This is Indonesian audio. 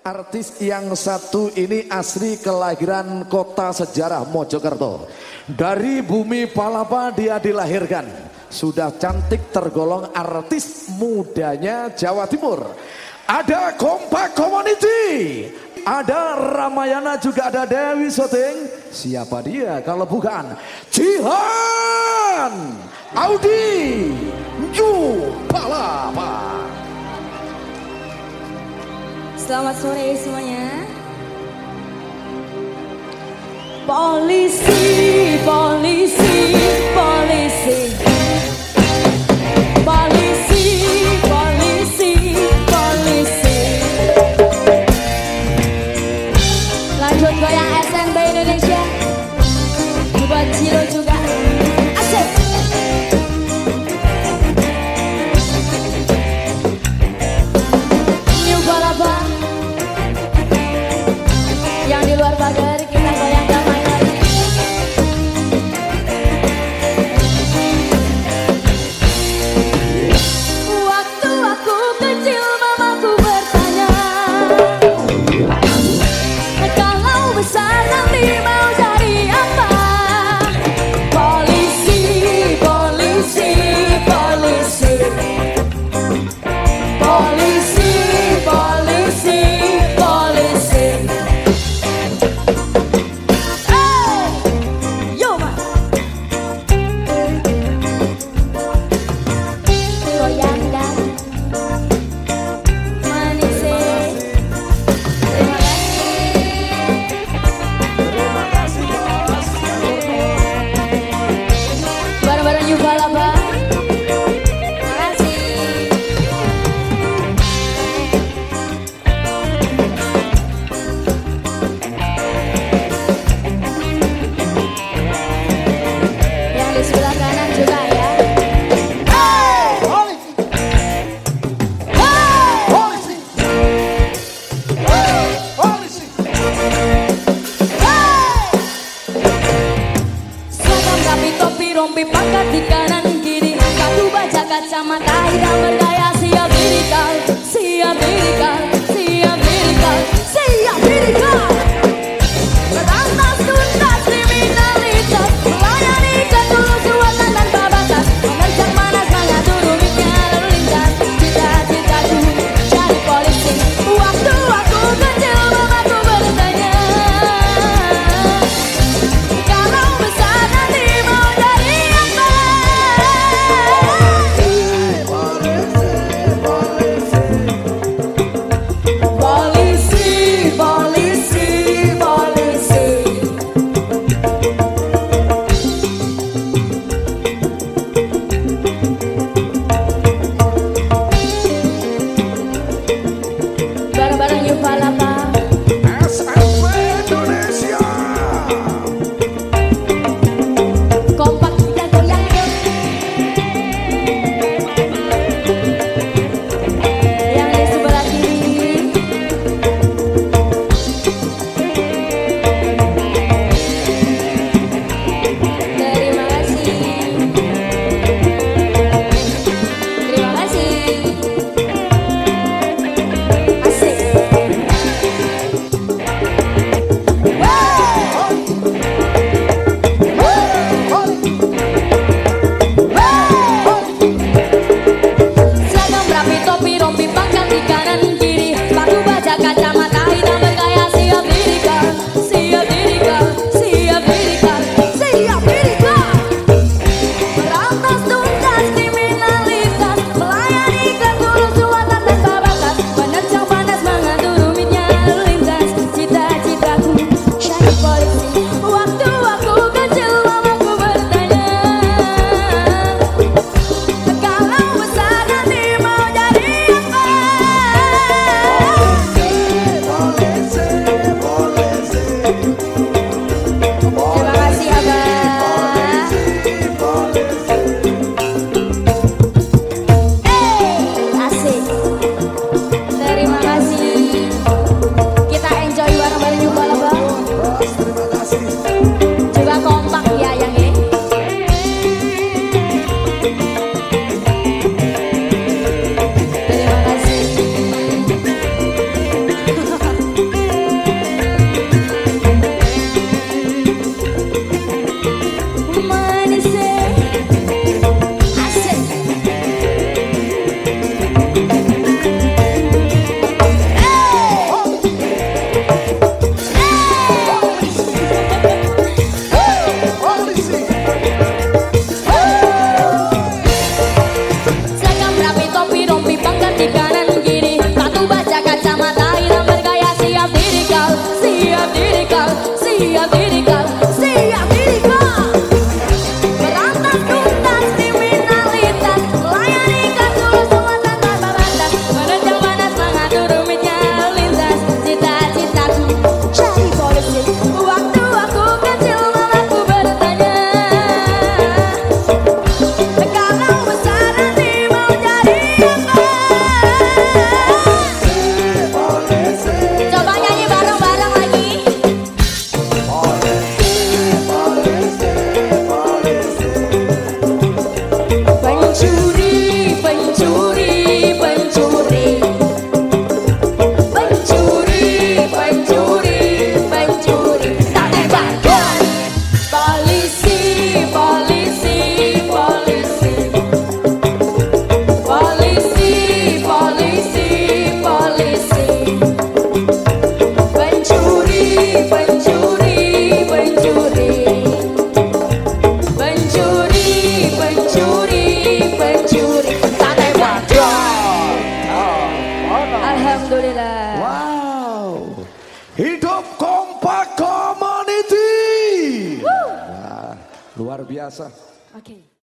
Artis yang satu ini asli kelahiran kota sejarah Mojokerto. Dari bumi Palapa dia dilahirkan. Sudah cantik tergolong artis mudanya Jawa Timur. Ada Kompak Community. Ada Ramayana juga ada Dewi Soting. Siapa dia kalau bukan Jihan Audi Palapa. Selamat sore semuanya. Polisi, pangkat di kanan kiri Katu baja kacamata. Hitam bergaya siap dirikal Siap siap Bareng-bareng yuk biasa. Oke.